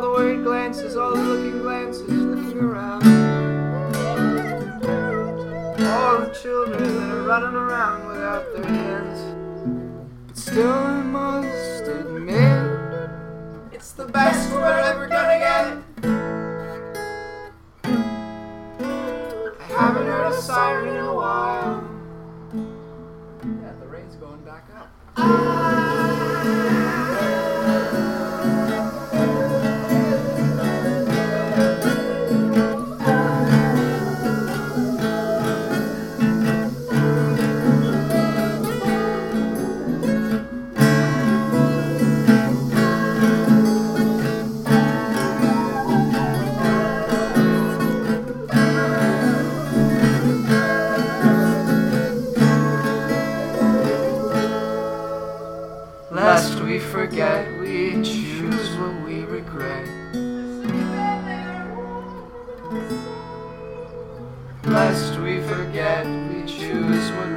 all the worried glances, all the looking glances, looking around. All the children that are running around without their hands. But still, I must admit, it's the best we're ever gonna get. I haven't heard a siren in a while. Yeah, the rain's going back up. Lest forget, we choose what we regret. Lest we forget, we choose what.